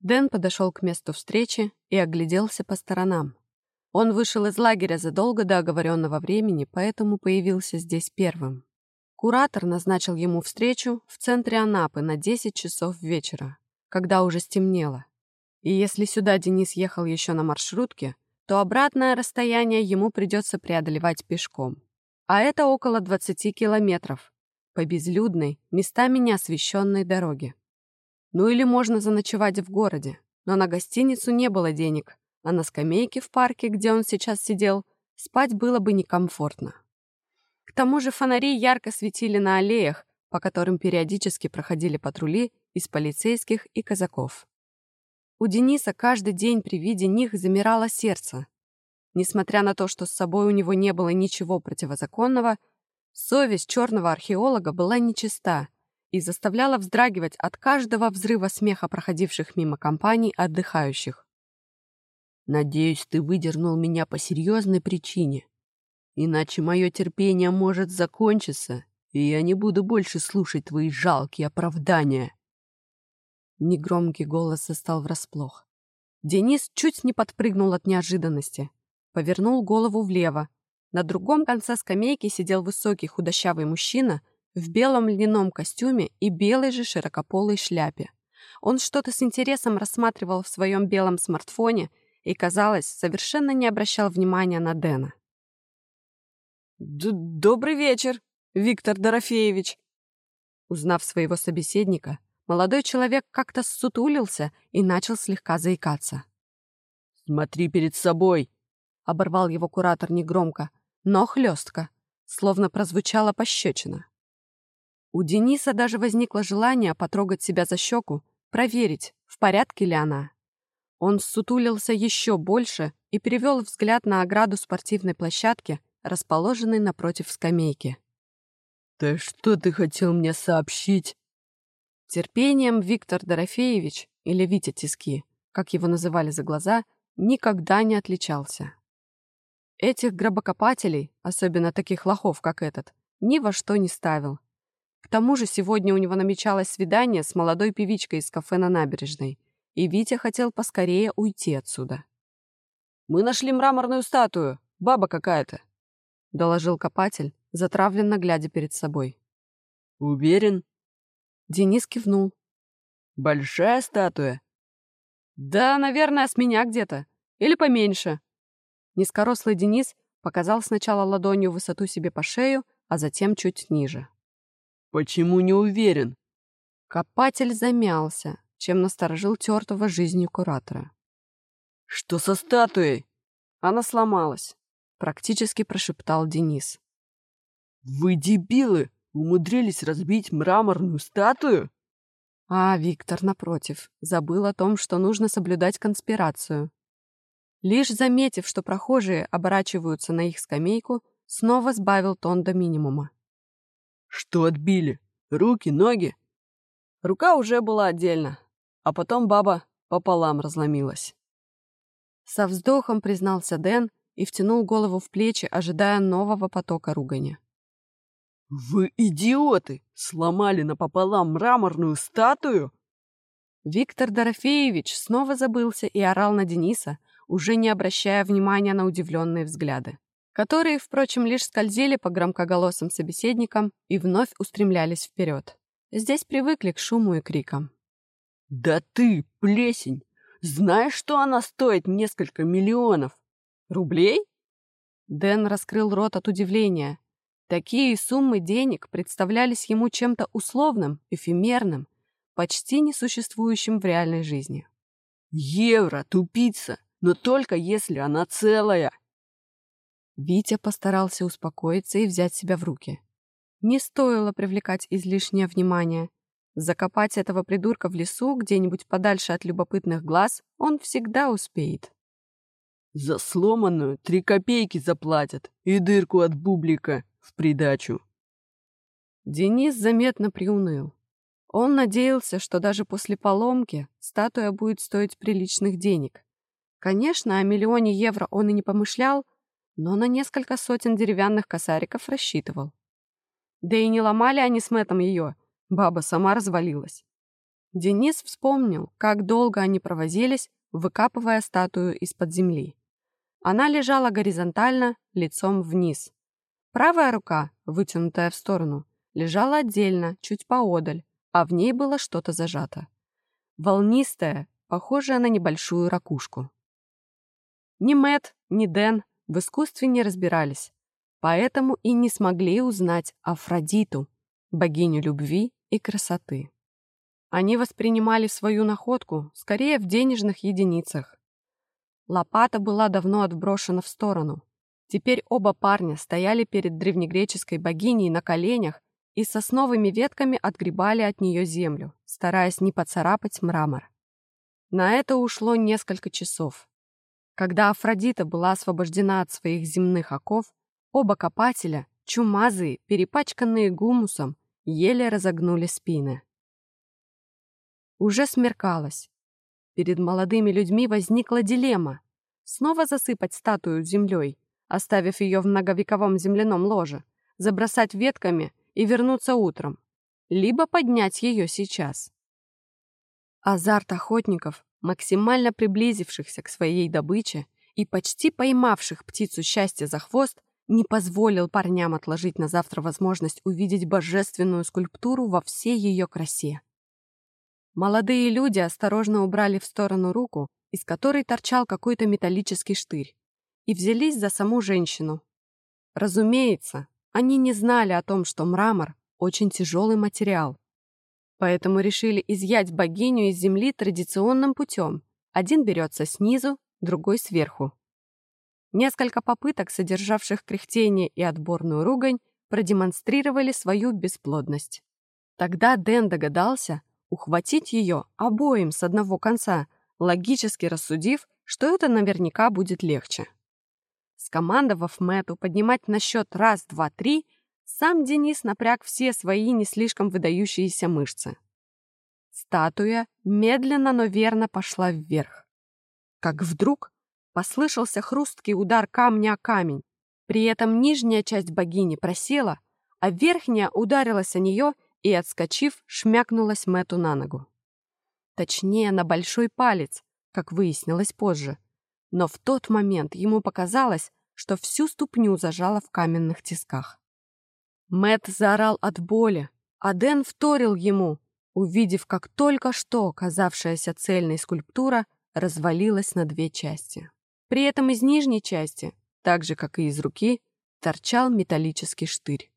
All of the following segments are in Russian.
Дэн подошел к месту встречи и огляделся по сторонам. Он вышел из лагеря задолго до оговоренного времени, поэтому появился здесь первым. Куратор назначил ему встречу в центре Анапы на 10 часов вечера, когда уже стемнело. И если сюда Денис ехал еще на маршрутке, то обратное расстояние ему придется преодолевать пешком. А это около 20 километров по безлюдной, местами неосвещенной дороге. Ну или можно заночевать в городе, но на гостиницу не было денег, а на скамейке в парке, где он сейчас сидел, спать было бы некомфортно. К тому же фонари ярко светили на аллеях, по которым периодически проходили патрули из полицейских и казаков. У Дениса каждый день при виде них замирало сердце. Несмотря на то, что с собой у него не было ничего противозаконного, совесть черного археолога была нечиста и заставляла вздрагивать от каждого взрыва смеха проходивших мимо компаний отдыхающих. «Надеюсь, ты выдернул меня по серьезной причине. Иначе мое терпение может закончиться, и я не буду больше слушать твои жалкие оправдания», Негромкий голос застал врасплох. Денис чуть не подпрыгнул от неожиданности. Повернул голову влево. На другом конце скамейки сидел высокий худощавый мужчина в белом льняном костюме и белой же широкополой шляпе. Он что-то с интересом рассматривал в своем белом смартфоне и, казалось, совершенно не обращал внимания на Дэна. «Добрый вечер, Виктор Дорофеевич!» Узнав своего собеседника, Молодой человек как-то ссутулился и начал слегка заикаться. «Смотри перед собой!» — оборвал его куратор негромко, но хлестко, словно прозвучала пощечина. У Дениса даже возникло желание потрогать себя за щеку, проверить, в порядке ли она. Он ссутулился еще больше и перевел взгляд на ограду спортивной площадки, расположенной напротив скамейки. «Да что ты хотел мне сообщить?» Терпением Виктор Дорофеевич, или Витя Тиски, как его называли за глаза, никогда не отличался. Этих гробокопателей, особенно таких лохов, как этот, ни во что не ставил. К тому же сегодня у него намечалось свидание с молодой певичкой из кафе на набережной, и Витя хотел поскорее уйти отсюда. «Мы нашли мраморную статую, баба какая-то», — доложил копатель, затравленно глядя перед собой. «Уверен?» Денис кивнул. «Большая статуя?» «Да, наверное, с меня где-то. Или поменьше». Низкорослый Денис показал сначала ладонью высоту себе по шею, а затем чуть ниже. «Почему не уверен?» Копатель замялся, чем насторожил тертого жизнью куратора. «Что со статуей?» «Она сломалась», — практически прошептал Денис. «Вы дебилы! Умудрились разбить мраморную статую? А Виктор, напротив, забыл о том, что нужно соблюдать конспирацию. Лишь заметив, что прохожие оборачиваются на их скамейку, снова сбавил тон до минимума. «Что отбили? Руки, ноги?» Рука уже была отдельно, а потом баба пополам разломилась. Со вздохом признался Дэн и втянул голову в плечи, ожидая нового потока ругани. «Вы идиоты! Сломали напополам мраморную статую?» Виктор Дорофеевич снова забылся и орал на Дениса, уже не обращая внимания на удивленные взгляды, которые, впрочем, лишь скользили по громкоголосым собеседникам и вновь устремлялись вперед. Здесь привыкли к шуму и крикам. «Да ты, плесень! Знаешь, что она стоит несколько миллионов? Рублей?» Дэн раскрыл рот от удивления, Такие суммы денег представлялись ему чем-то условным, эфемерным, почти несуществующим в реальной жизни. «Евро, тупица, но только если она целая!» Витя постарался успокоиться и взять себя в руки. Не стоило привлекать излишнее внимание. Закопать этого придурка в лесу где-нибудь подальше от любопытных глаз он всегда успеет. «За сломанную три копейки заплатят и дырку от бублика!» в придачу. Денис заметно приуныл. Он надеялся, что даже после поломки статуя будет стоить приличных денег. Конечно, о миллионе евро он и не помышлял, но на несколько сотен деревянных косариков рассчитывал. Да и не ломали они с Мэттом ее, баба сама развалилась. Денис вспомнил, как долго они провозились, выкапывая статую из-под земли. Она лежала горизонтально, лицом вниз. Правая рука, вытянутая в сторону, лежала отдельно, чуть поодаль, а в ней было что-то зажато. Волнистое, похожее на небольшую ракушку. Ни Мэт, ни Дэн в искусстве не разбирались, поэтому и не смогли узнать Афродиту, богиню любви и красоты. Они воспринимали свою находку скорее в денежных единицах. Лопата была давно отброшена в сторону. Теперь оба парня стояли перед древнегреческой богиней на коленях и сосновыми ветками отгребали от нее землю, стараясь не поцарапать мрамор. На это ушло несколько часов. Когда Афродита была освобождена от своих земных оков, оба копателя, чумазые, перепачканные гумусом, еле разогнули спины. Уже смеркалось. Перед молодыми людьми возникла дилемма. Снова засыпать статую землей, оставив ее в многовековом земляном ложе, забросать ветками и вернуться утром, либо поднять ее сейчас. Азарт охотников максимально приблизившихся к своей добыче и почти поймавших птицу счастья за хвост, не позволил парням отложить на завтра возможность увидеть божественную скульптуру во всей ее красе. Молодые люди осторожно убрали в сторону руку, из которой торчал какой-то металлический штырь, и взялись за саму женщину. Разумеется, они не знали о том, что мрамор — очень тяжелый материал, Поэтому решили изъять богиню из земли традиционным путем. Один берется снизу, другой сверху. Несколько попыток, содержавших кряхтение и отборную ругань, продемонстрировали свою бесплодность. Тогда Дэн догадался ухватить ее обоим с одного конца, логически рассудив, что это наверняка будет легче. Скомандовав Мэту поднимать на счет раз, два, три — сам Денис напряг все свои не слишком выдающиеся мышцы. Статуя медленно, но верно пошла вверх. Как вдруг послышался хрусткий удар камня о камень. При этом нижняя часть богини просела, а верхняя ударилась о нее и, отскочив, шмякнулась Мэту на ногу. Точнее, на большой палец, как выяснилось позже. Но в тот момент ему показалось, что всю ступню зажало в каменных тисках. Мэт заорал от боли, а Дэн вторил ему, увидев, как только что казавшаяся цельной скульптура развалилась на две части. При этом из нижней части, так же, как и из руки, торчал металлический штырь.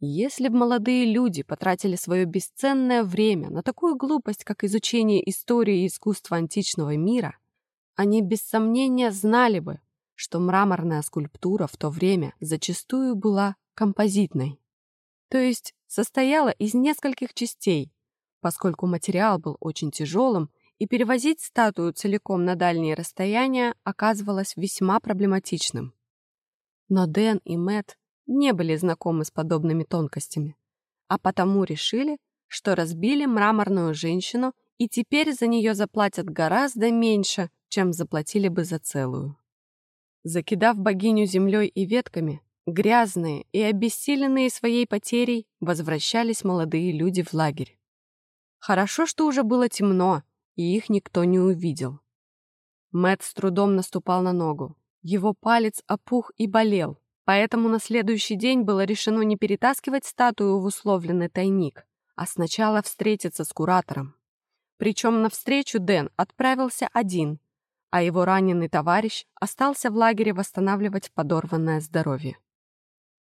Если бы молодые люди потратили свое бесценное время на такую глупость, как изучение истории и искусства античного мира, они без сомнения знали бы, что мраморная скульптура в то время зачастую была композитной. То есть состояла из нескольких частей, поскольку материал был очень тяжелым, и перевозить статую целиком на дальние расстояния оказывалось весьма проблематичным. Но Дэн и Мэт не были знакомы с подобными тонкостями, а потому решили, что разбили мраморную женщину и теперь за нее заплатят гораздо меньше, чем заплатили бы за целую. Закидав богиню землей и ветками, Грязные и обессиленные своей потерей возвращались молодые люди в лагерь. Хорошо, что уже было темно, и их никто не увидел. Мэт с трудом наступал на ногу. Его палец опух и болел, поэтому на следующий день было решено не перетаскивать статую в условленный тайник, а сначала встретиться с куратором. Причем навстречу Дэн отправился один, а его раненый товарищ остался в лагере восстанавливать подорванное здоровье.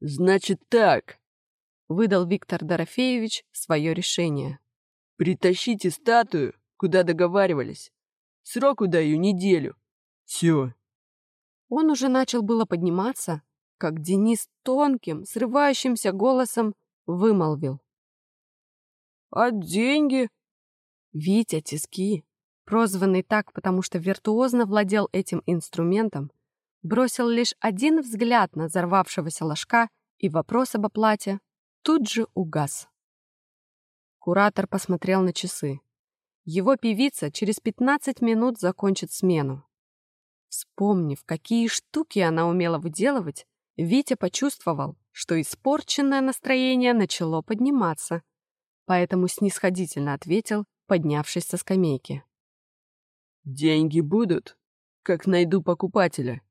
«Значит так», — выдал Виктор Дорофеевич свое решение. «Притащите статую, куда договаривались. Сроку даю неделю. Все». Он уже начал было подниматься, как Денис тонким, срывающимся голосом вымолвил. «А деньги?» Витя Тиски, прозванный так, потому что виртуозно владел этим инструментом, бросил лишь один взгляд на взорвавшегося ложка, и вопрос об оплате тут же угас. Куратор посмотрел на часы. Его певица через 15 минут закончит смену. Вспомнив, какие штуки она умела выделывать, Витя почувствовал, что испорченное настроение начало подниматься. поэтому снисходительно ответил, поднявшись со скамейки. «Деньги будут, как найду покупателя.